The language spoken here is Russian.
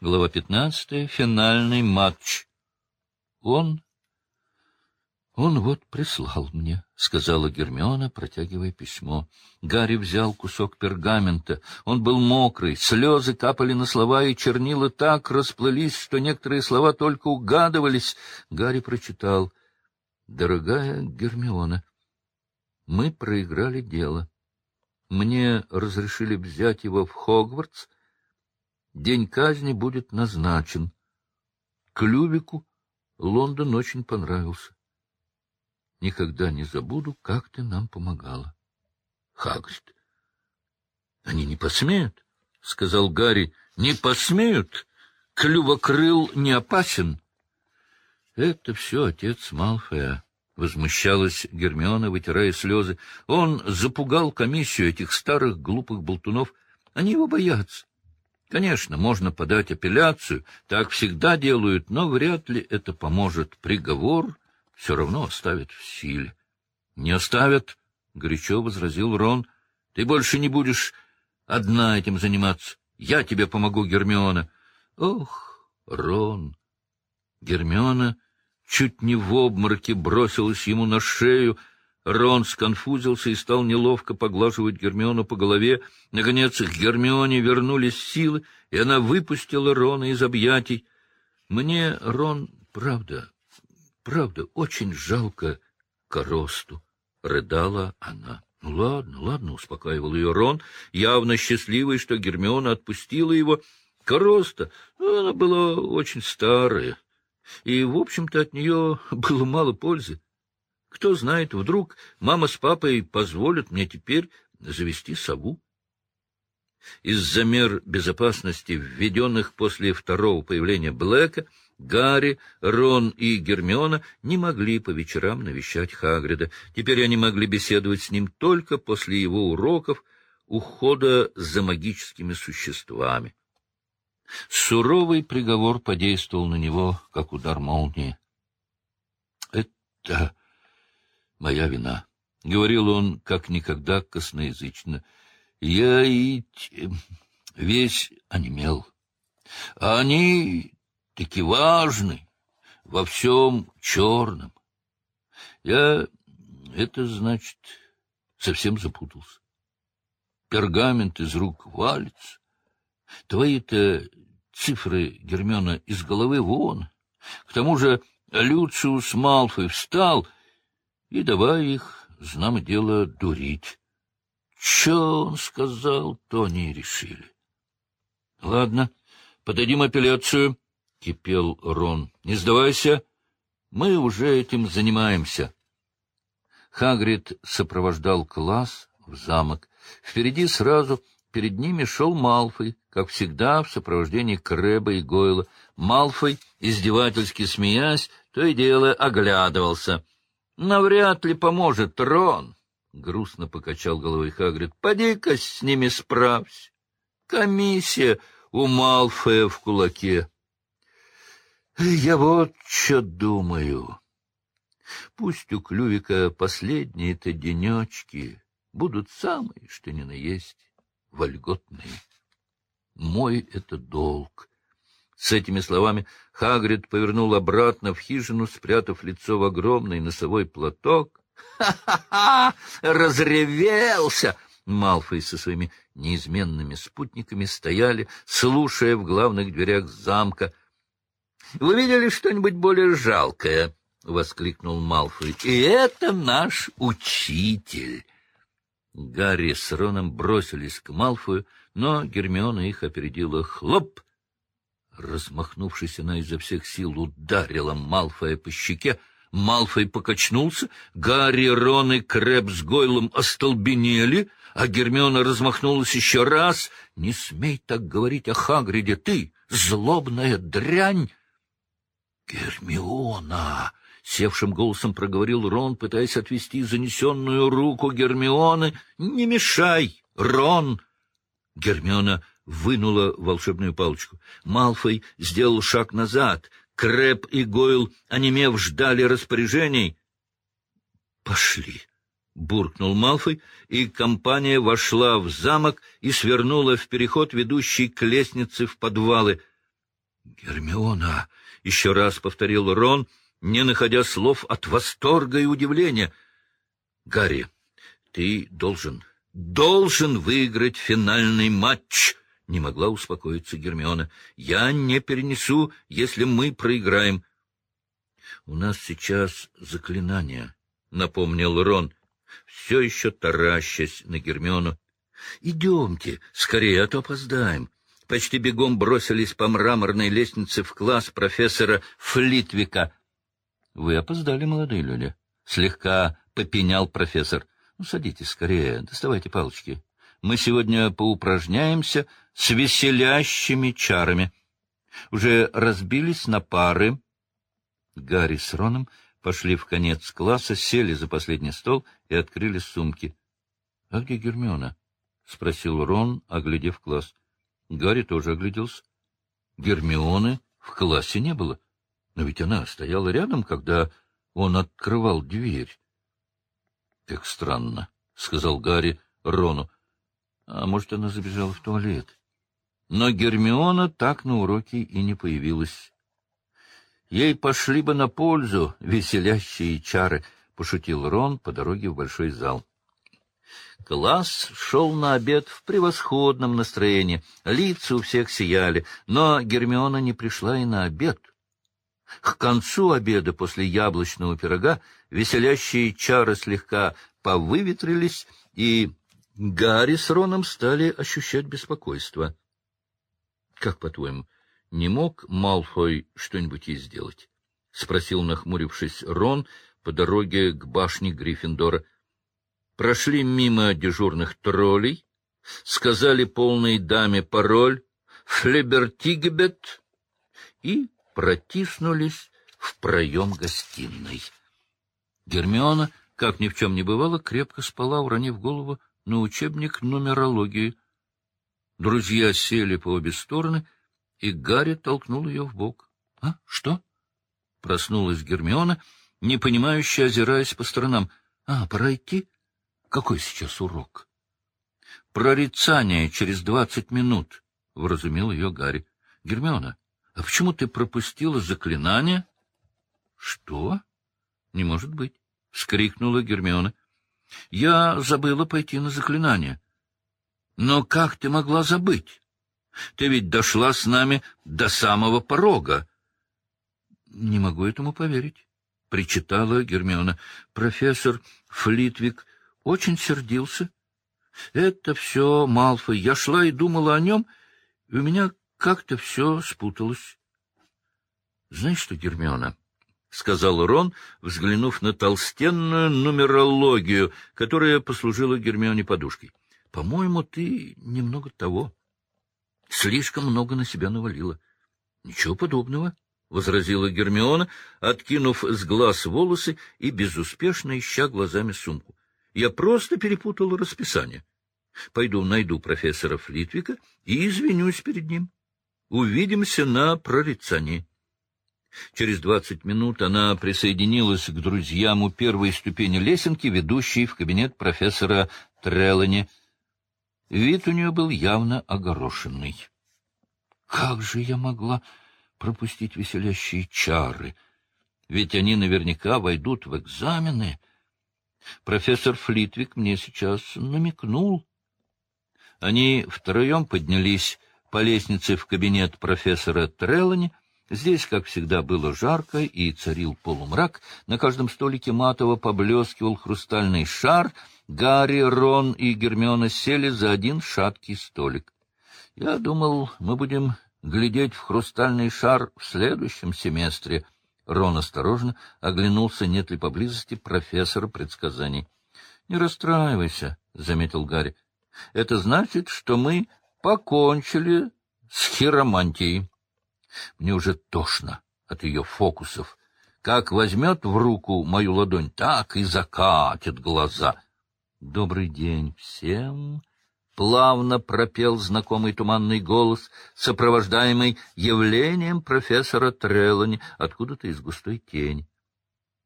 Глава пятнадцатая. Финальный матч. Он... Он вот прислал мне, — сказала Гермиона, протягивая письмо. Гарри взял кусок пергамента. Он был мокрый, слезы капали на слова, и чернила так расплылись, что некоторые слова только угадывались. Гарри прочитал. «Дорогая Гермиона, мы проиграли дело. Мне разрешили взять его в Хогвартс. День казни будет назначен. Клювику Лондон очень понравился. Никогда не забуду, как ты нам помогала. Хагрид. Они не посмеют, — сказал Гарри. Не посмеют. Клювокрыл не опасен. Это все отец Малфоя. Возмущалась Гермиона, вытирая слезы. Он запугал комиссию этих старых глупых болтунов. Они его боятся. Конечно, можно подать апелляцию, так всегда делают, но вряд ли это поможет. Приговор все равно оставят в силе. — Не оставят, — горячо возразил Рон. — Ты больше не будешь одна этим заниматься. Я тебе помогу, Гермиона. — Ох, Рон! Гермиона чуть не в обмороке бросилась ему на шею. Рон сконфузился и стал неловко поглаживать Гермиону по голове. Наконец к Гермионе вернулись силы, и она выпустила Рона из объятий. Мне, Рон, правда, правда, очень жалко коросту, — рыдала она. — Ну, ладно, ладно, — успокаивал ее Рон, явно счастливый, что Гермиона отпустила его. Короста, ну, она была очень старая, и, в общем-то, от нее было мало пользы. Кто знает, вдруг мама с папой позволят мне теперь завести сову. Из-за мер безопасности, введенных после второго появления Блэка, Гарри, Рон и Гермиона не могли по вечерам навещать Хагрида. Теперь они могли беседовать с ним только после его уроков ухода за магическими существами. Суровый приговор подействовал на него, как удар молнии. — Это моя вина, — говорил он как никогда косноязычно. — Я и весь онемел. А они таки важны во всем черном. Я, это значит, совсем запутался. Пергамент из рук валится. Твои-то цифры Гермиона из головы вон. К тому же Люциус Малфой встал и давай их, знамо дело, дурить. Че он сказал, то они решили. — Ладно, подадим апелляцию, — кипел Рон. — Не сдавайся, мы уже этим занимаемся. Хагрид сопровождал класс в замок. Впереди сразу перед ними шел Малфой, как всегда, в сопровождении Крэба и Гойла. Малфой, издевательски смеясь, то и дело оглядывался. — Навряд ли поможет Рон, — грустно покачал головой Хагрид. — Поди-ка с ними справься. Комиссия у Малфоя в кулаке. — Я вот что думаю. Пусть у Клювика последние-то денечки будут самые, что ни на есть вольготные. Мой это долг. С этими словами Хагрид повернул обратно в хижину, спрятав лицо в огромный носовой платок. «Ха-ха-ха! Разревелся!» Малфой со своими неизменными спутниками стояли, слушая в главных дверях замка. — Вы видели что-нибудь более жалкое? — воскликнул Малфой. — И это наш учитель. Гарри с Роном бросились к Малфою, но Гермиона их опередила. Хлоп! Размахнувшись, она изо всех сил ударила Малфоя по щеке. Малфой покачнулся, Гарри, Рон и Крэб с Гойлом остолбенели, а Гермиона размахнулась еще раз. — Не смей так говорить о Хагриде, ты, злобная дрянь! — Гермиона! — севшим голосом проговорил Рон, пытаясь отвести занесенную руку Гермионы. — Не мешай, Рон! Гермиона вынула волшебную палочку. Малфой сделал шаг назад. Крэп и Гойл, онемев, ждали распоряжений. — Пошли! — буркнул Малфой, и компания вошла в замок и свернула в переход, ведущий к лестнице в подвалы —— Гермиона! — еще раз повторил Рон, не находя слов от восторга и удивления. — Гарри, ты должен, должен выиграть финальный матч! — не могла успокоиться Гермиона. — Я не перенесу, если мы проиграем. — У нас сейчас заклинание, — напомнил Рон, все еще таращась на Гермиону. — Идемте, скорее, а то опоздаем почти бегом бросились по мраморной лестнице в класс профессора Флитвика. — Вы опоздали, молодые люди. Слегка попенял профессор. — Ну, садитесь скорее, доставайте палочки. Мы сегодня поупражняемся с веселящими чарами. Уже разбились на пары. Гарри с Роном пошли в конец класса, сели за последний стол и открыли сумки. — А где Гермиона? — спросил Рон, оглядев класс. Гарри тоже огляделся. Гермионы в классе не было, но ведь она стояла рядом, когда он открывал дверь. — Как странно, — сказал Гарри Рону. — А может, она забежала в туалет? Но Гермиона так на уроке и не появилась. Ей пошли бы на пользу веселящие чары, — пошутил Рон по дороге в большой зал. Класс шел на обед в превосходном настроении, лица у всех сияли, но Гермиона не пришла и на обед. К концу обеда после яблочного пирога веселящие чары слегка повыветрились, и Гарри с Роном стали ощущать беспокойство. — Как, по-твоему, не мог Малфой что-нибудь ей сделать? — спросил, нахмурившись, Рон по дороге к башне Гриффиндора. — прошли мимо дежурных троллей, сказали полной даме пароль «Флебертигебет» и протиснулись в проем гостиной. Гермиона, как ни в чем не бывало, крепко спала, уронив голову на учебник нумерологии. Друзья сели по обе стороны, и Гарри толкнул ее в бок. — А, что? — проснулась Гермиона, непонимающе озираясь по сторонам. — А, пора идти? — какой сейчас урок? — Прорицание через двадцать минут, — вразумил ее Гарри. — Гермиона, а почему ты пропустила заклинание? — Что? — Не может быть, — вскрикнула Гермиона. — Я забыла пойти на заклинание. — Но как ты могла забыть? Ты ведь дошла с нами до самого порога. — Не могу этому поверить, — причитала Гермиона. Профессор Флитвик очень сердился. Это все Малфой. Я шла и думала о нем, и у меня как-то все спуталось. — Знаешь что, Гермиона? — сказал Рон, взглянув на толстенную нумерологию, которая послужила Гермионе подушкой. — По-моему, ты немного того. Слишком много на себя навалила. — Ничего подобного, — возразила Гермиона, откинув с глаз волосы и безуспешно ища глазами сумку. Я просто перепутал расписание. Пойду найду профессора Флитвика и извинюсь перед ним. Увидимся на прорицании. Через двадцать минут она присоединилась к друзьям у первой ступени лесенки, ведущей в кабинет профессора Трелани. Вид у нее был явно огорошенный. Как же я могла пропустить веселящие чары? Ведь они наверняка войдут в экзамены. Профессор Флитвик мне сейчас намекнул. Они втроем поднялись по лестнице в кабинет профессора Треллани. Здесь, как всегда, было жарко и царил полумрак. На каждом столике матово поблескивал хрустальный шар. Гарри, Рон и Гермиона сели за один шаткий столик. Я думал, мы будем глядеть в хрустальный шар в следующем семестре, Рон осторожно оглянулся, нет ли поблизости профессора предсказаний. — Не расстраивайся, — заметил Гарри. — Это значит, что мы покончили с хиромантией. Мне уже тошно от ее фокусов. Как возьмет в руку мою ладонь, так и закатит глаза. — Добрый день всем! Плавно пропел знакомый туманный голос, сопровождаемый явлением профессора Трелани откуда-то из густой тени.